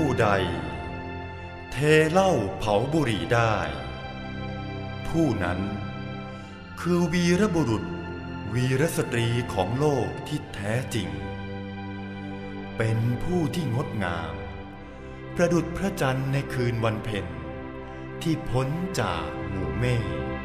ผู้ใด เทเหล้าเผาบุหรี่ได้ ผู้นั้นคือวีรบุรุษวีรสตรีของโลกที่แท้จริง เป็นผู้ที่งดงาม ประดุจพระจันทร์ในคืนวันเพ็ญที่พ้นจากหมู่เมฆ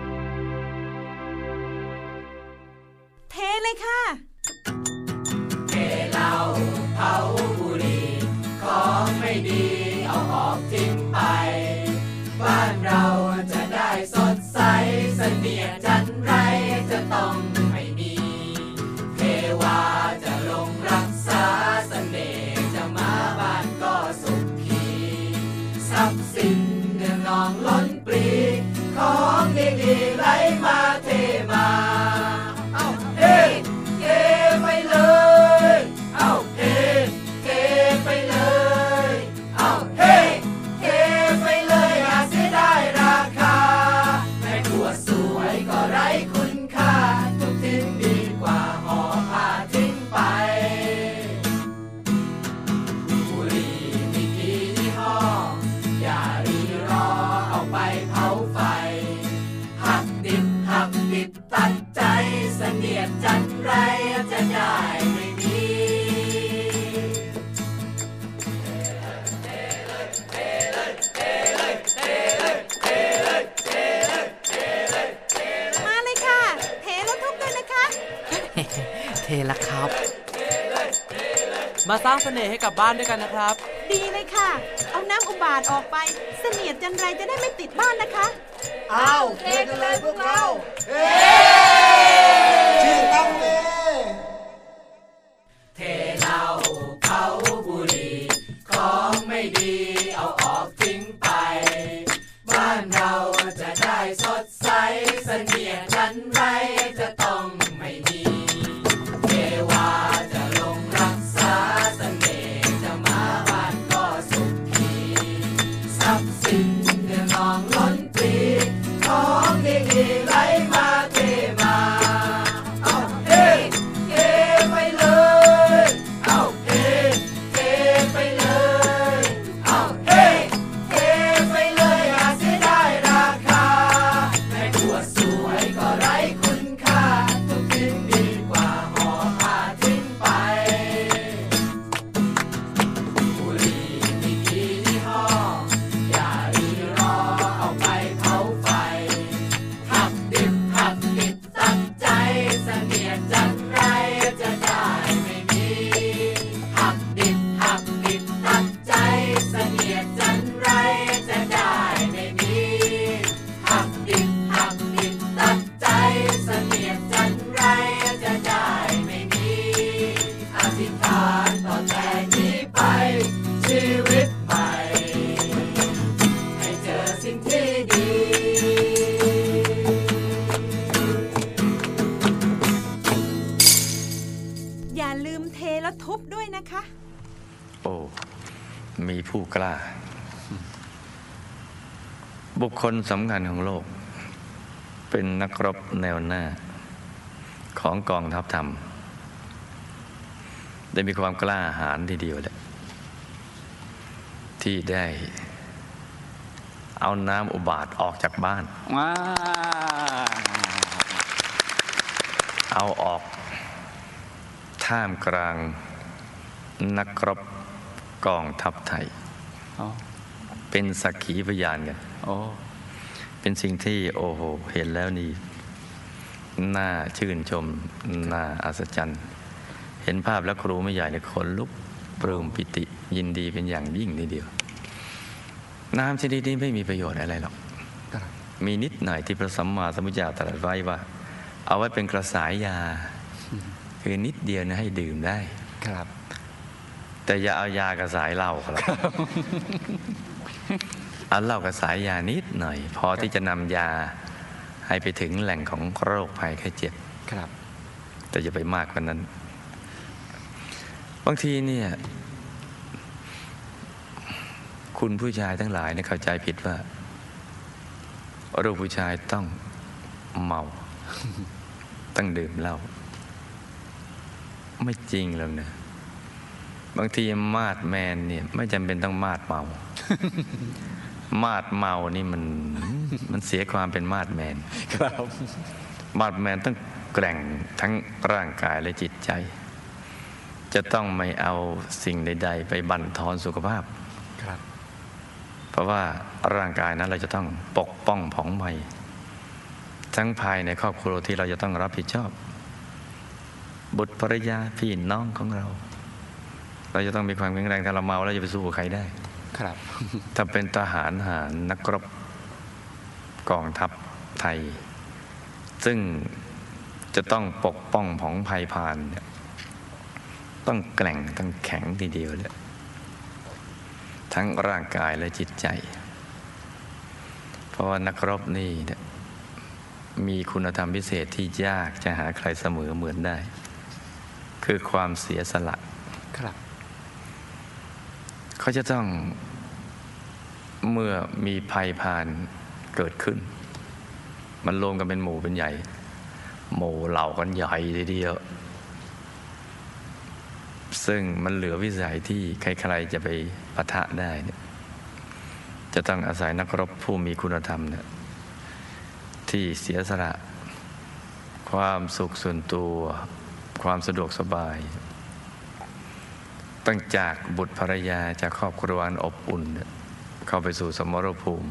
ทรัพย์สินเงินนองล้นปรีของดีๆไหลมา ไปเผาไฟ หักดิบหักดิบตัดใจเสนียดจันไรจะได้ไม่มีมาเลยค่ะ เทแล้วทุบด้วยนะคะ เทละครับ มาสร้างเสน่ห์ให้กับบ้านด้วยกันนะครับ ดีเลยค่ะ น้ำอุบาทออกไป เสนียดจันไรจะได้ไม่ติดบ้านนะคะอ้าวเทกันเลยพวกเราเฮ้ชื่อต้องเลย ล้น ผู้กล้า บุคคลสำคัญของโลก เป็นนักรบแนวหน้า ของกองทัพธรรม ได้มีความกล้าหาญทีเดียวแหละที่ได้ เอาน้ำอุบาทออกจากบ้านาเอาออกท่ามกลางนักรบกองทัพไทย เป็นสักขีพยานกันโอ้เป็นสิ่งที่โอ้โหเห็นแล้วนี่น่าชื่นชมน่าอัศจรรย์ เห็นภาพแล้วครูไม่ใหญ่ในยขนลุกปลื้มปิติยินดีเป็นอย่างยิ่งทีเดียว น้ำชนิดนี้ไม่มีประโยชน์อะไรหรอกครับมีนิดหน่อยที่พระสัมมาสัมพุทธเจ้าตรัสไว้ว่า เอาไว้เป็นกระสายยา คือนิดเดียวนะให้ดื่มได้ครับ แต่อย่าเอายากระสายเหล้าครับเอาเหล้ากระสายยานิดหน่อย พอที่จะนำยาให้ไปถึงแหล่งของโรคภัยไข้เจ็บครับ แต่อย่าไปมากกว่านั้น บางทีเนี่ย คุณผู้ชายทั้งหลายเนี่ยเข้าใจผิดว่าลูกผู้ชายต้องเมา ต้องดื่มเหล้าไม่จริงหรอกนะ บางทีมาดแมนเนี่ยไม่จำเป็นต้องมาดเมา มาดเมานี่มันมันเสียความเป็นมาดแมน ครับมาดแมนต้องแกร่งทั้งร่างกายและจิตใจ จะต้องไม่เอาสิ่งใด ๆ ไปบั่นทอนสุขภาพครับ เพราะว่าร่างกายนั้นเราจะต้องปกป้องผ่องใหม่ทั้งภายในครอบครัวที่เราจะต้องรับผิดชอบ บุตรภรรยาพี่น้องของเรา เราจะต้องมีความแข็งแรงถ้าเราเมาแล้วจะไปสู้กับใครได้ ครับ ถ้าเป็นทหารหารนักรบกองทัพไทย ซึ่งจะต้องปกป้องผองภัยพานเนี่ยต้องแกร่งต้องแข็งทีเดียวเลยทั้งร่างกายและจิตใจ เพราะว่านักรบนี่เนี่ยมีคุณธรรมพิเศษที่ยากจะหาใครเสมอเหมือนได้ คือความเสียสละครับ เขาจะต้องเมื่อมีภัยพานเกิดขึ้น มันรวมกันเป็นหมู่เป็นใหญ่ หมู่เหล่ากันใหญ่ทีเดียว ซึ่งมันเหลือวิสัยที่ใครๆจะไปปะทะได้เนี่ยจะต้องอาศัยนักรบผู้มีคุณธรรมเนี่ยที่เสียสละ ความสุขส่วนตัว ความสะดวกสบาย ตั้งจากบุตรภรรยาจากครอบครัวอันอบอุ่นเนี่ยเข้าไปสู่สมรภูมิ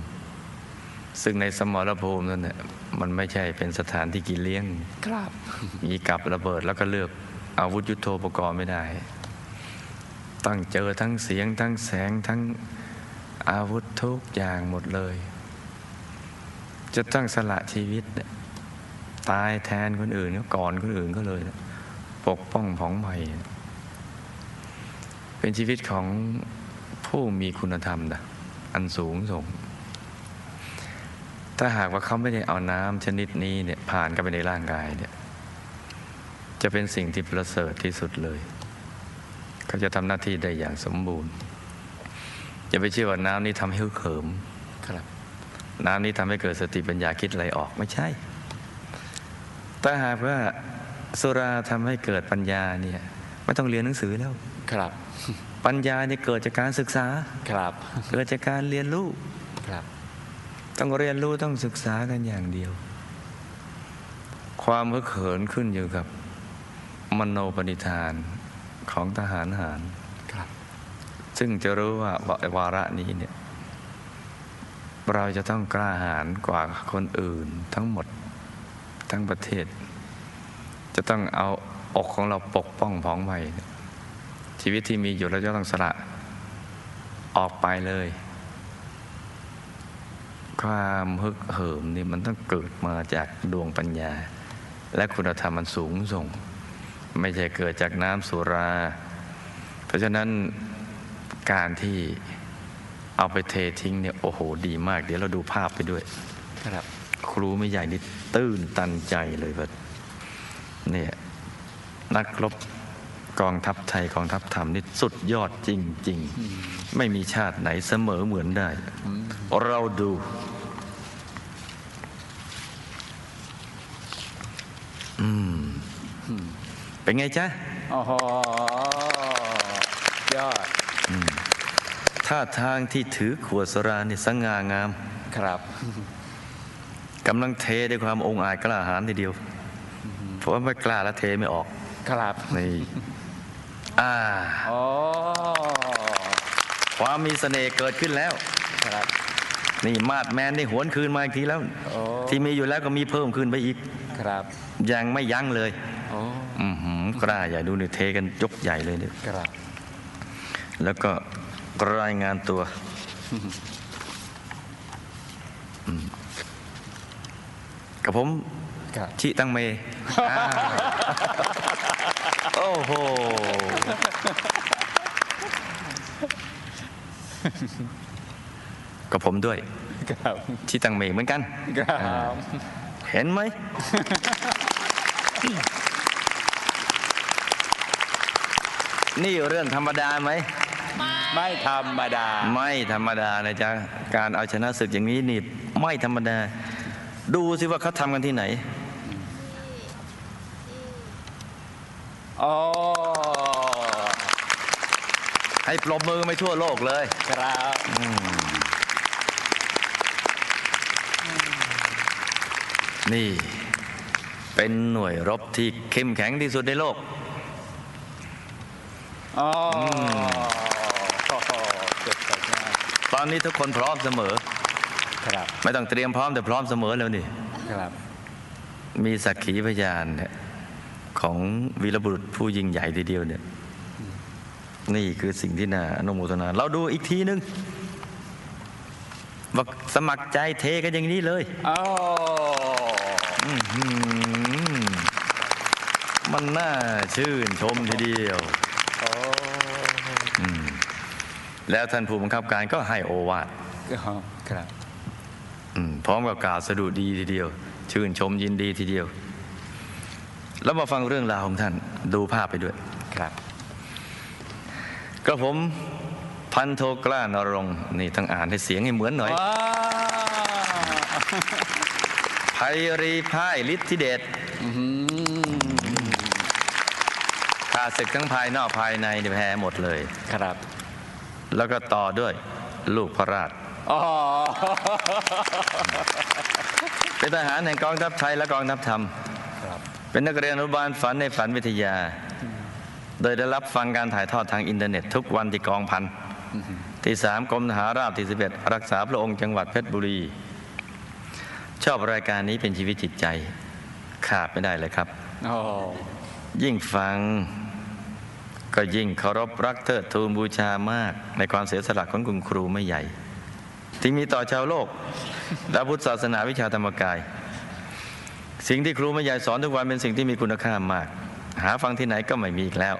ซึ่งในสมรภูมินั้นเนี่ยมันไม่ใช่เป็นสถานที่กินเลี้ยงครับ มีกับระเบิดแล้วก็เลือกอาวุธยุโทโธปกรณ์ไม่ได้ ต้องเจอทั้งเสียงทั้งแสงทั้งอาวุธทุกอย่างหมดเลย จะต้องสละชีวิตเนี่ยตายแทนคนอื่นก็ก่อนคนอื่นก็เลยเนี่ยปกป้องผองใหม่ เป็นชีวิตของผู้มีคุณธรรมนะอันสูงส่ง ถ้าหากว่าเขาไม่ได้เอาน้ำชนิดนี้เนี่ยผ่านเข้าไปในร่างกายเนี่ย จะเป็นสิ่งที่ประเสริฐที่สุดเลยเขาจะทำหน้าที่ได้อย่างสมบูรณ์อย่าไปเชื่อว่าน้ำนี้ทำให้ฮึกเหิมครับ น้ำนี้ทำให้เกิดสติปัญญาคิดอะไรออกไม่ใช่ถ้าหากว่าสุราทำให้เกิดปัญญาเนี่ย ไม่ต้องเรียนหนังสือแล้ว ครับ ปัญญาเนี่ยเกิดจากการศึกษาครับ เกิดจากการเรียนรู้ครับ ต้องเรียนรู้ต้องศึกษากันอย่างเดียว ความเพื่อเขินขึ้นอยู่กับ มโนปณิธานของทหารหารครับ ซึ่งจะรู้ว่าวาระนี้เนี่ย เราจะต้องกล้าหาญกว่าคนอื่นทั้งหมดทั้งประเทศ จะต้องเอาอกของเราปกป้องผองใหม่ ชีวิตที่มีอยู่เราจะต้องสละออกไปเลย ความฮึกเหิมนี่มันต้องเกิดมาจากดวงปัญญา และคุณธรรมมันสูงส่ง ไม่ใช่เกิดจากน้ำสุรา เพราะฉะนั้นการที่เอาไปเททิ้งเนี่ยโอ้โหดีมาก เดี๋ยวเราดูภาพไปด้วยครับครูไม่ใหญ่นี่ตื้นตันใจเลยว่าเนี่ยนักรบ กองทัพไทยกองทัพธรรมนี่สุดยอดจริง ๆ ไม่มีชาติไหนเสมอเหมือนได้ เราดูอืมเป็นไงจ๊ะโอ้โหยอดท่าทางที่ถือขวดสรานี่สง่างาม ครับกำลังเทด้วยความองอาจกล้าหาญทีเดียว เพราะว่าไม่กล้าแล้วเทไม่ออก ครับ นี่ อ่าโอ้ความมีเสน่ห์เกิดขึ้นแล้ว ครับ นี่มาดแมนได้หวนคืนมาอีกทีแล้ว โอ้ที่มีอยู่แล้วก็มีเพิ่มขึ้นไปอีก ครับยังไม่ยั้งเลย โอ้อือหือกล้าใหญ่ดูนี่เทกันยกใหญ่เลยเนี่ยครับ แล้วก็รายงานตัวอืมกับผม ครับ ชิตังเมอ่า โอ้โห กับผมด้วย ครับชิตังเมเหมือนกัน ครับอ่าเห็นไหม นี่เรื่องธรรมดาไหม ไม่ธรรมดา ไม่ธรรมดานะจ๊ะ การเอาชนะศึกอย่างนี้นี่ไม่ธรรมดา ดูสิว่าเขาทำกันที่ไหน โอ้ให้ปรบมือไม่ทั่วโลกเลย ครับนี่ เป็นหน่วยรบที่เข้มแข็งที่สุดในโลกอ๋อเกิดจากงานตอนนี้ทุกคนพร้อมเสมอ ครับ ไม่ต้องเตรียมพร้อมแต่พร้อมเสมอแล้วนี่ ครับ มีสักขีพยานเนี่ย ของวีรบุรุษผู้ยิ่งใหญ่ทีเดียวเนี่ย นี่คือสิ่งที่น่าอนุโมทนา เราดูอีกทีนึงว่าสมัครใจเทกันอย่างนี้เลยอ๋ออื้อหือมันน่าชื่นชมทีเดียวโอ้อืมแล้วท่านผู้บังคับการก็ให้โอวาทครับอืมพร้อมกับกล่าวสดุดีทีเดียว ชื่นชมยินดีทีเดียว แล้วมาฟังเรื่องราวของท่านดูภาพไปด้วยครับ กระผมพันโทกล้านรงค์นี่ต้องอ่านให้เสียงให้เหมือนหน่อยว้าไพรีพ่ายฤทธิเดชอื้อหือข้าศึกทั้งภายนอกภายในเนี่ยแพ้หมดเลย ครับ แล้วก็ต่อด้วยลูกพระราชอ๋อเป็นทหารแห่งกองทัพไทยและกองทัพธรรมครับ เป็นนักเรียนอนุบาลฝันในฝันวิทยา โดยได้รับฟังการถ่ายทอดทางอินเทอร์เน็ตทุกวันที่กองพันที่สามกรมทหารราบที่11รักษาพระองค์จังหวัดเพชรบุรี ชอบรายการนี้เป็นชีวิตจิตใจ ขาดไม่ได้เลยครับอ๋อยิ่งฟังก็ยิ่งเคารพรักเทิดทูนบูชามาก ในความเสียสละของคุณครูไม่ใหญ่ ที่มีต่อชาวโลกและพุทธศาสนาวิชาธรรมกาย สิ่งที่ครูไม่ใหญ่สอนทุกวันเป็นสิ่งที่มีคุณค่ามาก หาฟังที่ไหนก็ไม่มีอีกแล้ว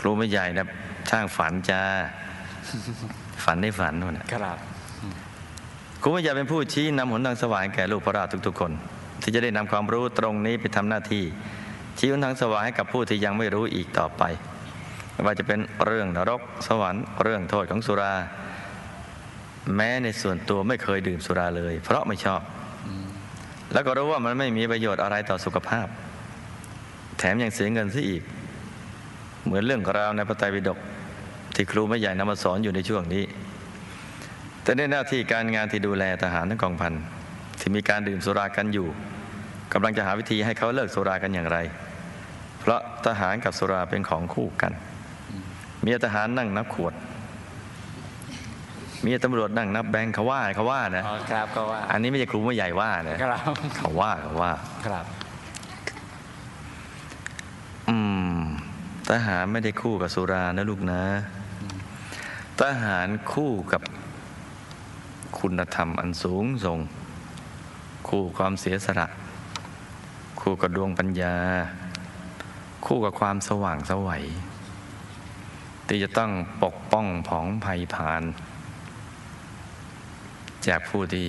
ครูไม่ใหญ่นะช่างฝันจ้าฝันได้ฝันนู่นน่ะครับครูไม่ใหญ่เป็นผู้ชี้นำหนทางสว่างแก่ลูกพระราชทุกๆคน ที่จะได้นำความรู้ตรงนี้ไปทำหน้าที่ ชี้หนทางสว่างให้กับผู้ที่ยังไม่รู้อีกต่อไปไม่ว่าจะเป็นเรื่องนรกสวรรค์เรื่องโทษของสุรา แม้ในส่วนตัวไม่เคยดื่มสุราเลย เพราะไม่ชอบ แล้วก็รู้ว่ามันไม่มีประโยชน์อะไรต่อสุขภาพ แถมยังเสียเงินซะอีก เหมือนเรื่องราวในพระไตรปิฎกที่ครูไม่ใหญ่นำมาสอนอยู่ในช่วงนี้ แต่ในหน้าที่การงานที่ดูแลทหารทั้งกองพันที่มีการดื่มสุรากันอยู่กำลังจะหาวิธีให้เขาเลิกสุรากันอย่างไร เพราะทหารกับสุราเป็นของคู่กัน มีทหารนั่งนับขวด มียตำรวจนั่งนับแบงค์เขาว่าเขาว่านะอ๋อครับก็ว่าอันนี้ไม่ใช่ครูไม่ใหญ่ว่านะครับเขาว่าเขาว่า ครับ อืมทหารไม่ได้คู่กับสุรานะลูกนะ ทหารคู่กับคุณธรรมอันสูงส่ง คู่ความเสียสละ คู่กับดวงปัญญา คู่กับความสว่างสวัยที่จะต้องปกป้องผองภัยผ่าน จากผู้ที่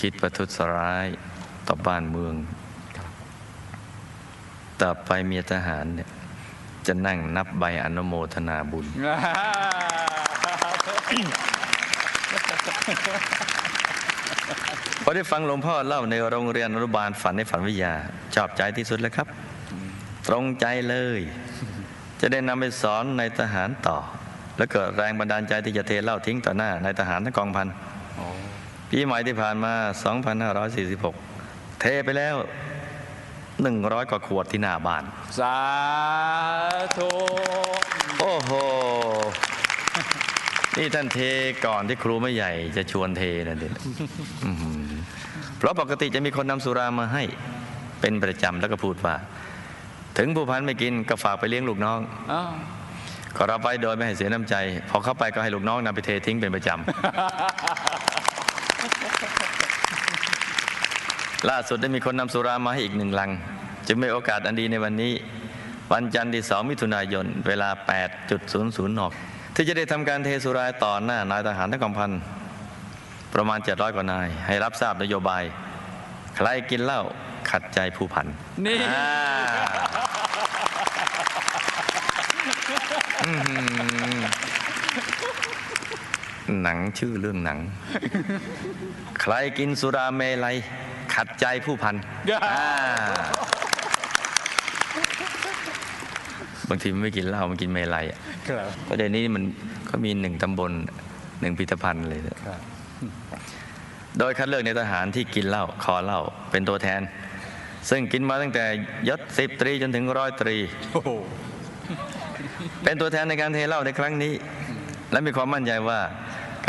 คิดประทุษร้ายต่อบ้านเมือง ต่อไปเมียทหารเนี่ยจะนั่งนับใบอนุโมทนาบุญ พอได้ฟังหลวงพ่อเล่าในโรงเรียนอนุบาลฝันในฝันวิทยาชอบใจที่สุดเลยครับ ตรงใจเลย จะได้นำไปสอนในทหารต่อ และเกิดแรงบันดาลใจที่จะเทเหล่าทิ้งต่อหน้าในทหารทั้งกองพัน ปีใหม่ที่ผ่านมา 2546 เทไปแล้ว 100 กว่าขวดที่หน้าบ้าน สาธุโอ้โห นี่ท่านเทก่อนที่ครูไม่ใหญ่จะชวนเทนะเด็ดอื้อหือเพราะปกติจะมีคนนำสุรามาให้เป็นประจำแล้วก็พูดว่า ถึงผู้พันไม่กินก็ฝากไปเลี้ยงลูกน้องอ้าวก็รับไปโดยไม่ให้เสียน้ำใจ พอเข้าไปก็ให้ลูกน้องนำไปเททิ้งเป็นประจำ ล่าสุดได้มีคนนำสุรามาให้อีกหนึ่งลัง จึงมีโอกาสอันดีในวันนี้ วันจันทร์ที่2มิถุนายน เวลา 8.00นที่จะได้ทำการเทสุราต่อหน้านายทหารทั้งกองพันประมาณ 700 กว่านาย ให้รับทราบนโยบาย ใครกินเหล้าขัดใจผู้พันนี่อ่าอื้อ หือหนังชื่อเรื่องหนัง ใครกินสุราเมลัยขัดใจผู้พันอ่าบางทีมันไม่กินเหล้ามันกินเมลัยอะครับประเด็นนี้มันก็มีหนึ่งตำบลหนึ่งพิพิธภัณฑ์เลยเนี่ยครับโดยคัดเลือกในทหารที่กินเหล้าคอเหล้าเป็นตัวแทน ซึ่งกินมาตั้งแต่ยศสิบตรีจนถึงร้อยตรีโอ้โหเป็นตัวแทนในการเทเหล้าในครั้งนี้ และมีความมั่นใจว่า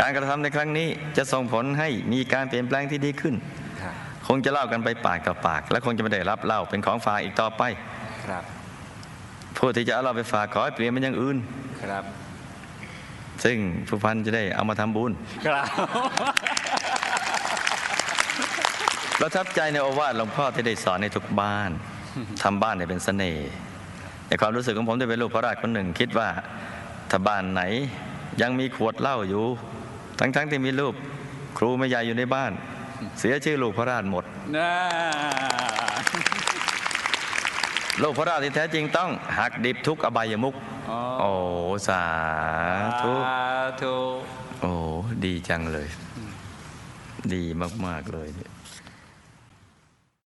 การกระทำในครั้งนี้จะส่งผลให้มีการเปลี่ยนแปลงที่ดีขึ้นครับคงจะเล่ากันไปปากต่อปาก และคงจะไม่ได้รับเหล้าเป็นของฝากอีกต่อไปครับผู้ที่จะเอาเราไปฝากขอให้เปลี่ยนเป็นอย่างอื่นครับ ซึ่งผู้พันจะได้เอามาทำบุญครับประทับใจในโอวาทหลวงพ่อที่ได้สอนในทุกบ้านทำบ้านให้เป็นเสน่ห์ในความรู้สึกของผมที่เป็นลูกพระราชคนหนึ่ง คิดว่าถ้าบ้านไหนยังมีขวดเหล้าอยู่ ทั้งๆที่มีรูปครูไม่ใหญ่อยู่ในบ้าน เสียชื่อลูกพระราชหมดน่าลูกพระราชที่แท้จริงต้องหักดิบทุกอบายมุกอ๋อโอ้สาธุสาธุโอ้ดีจังเลย ดีมาก ๆ เลยเนี่ย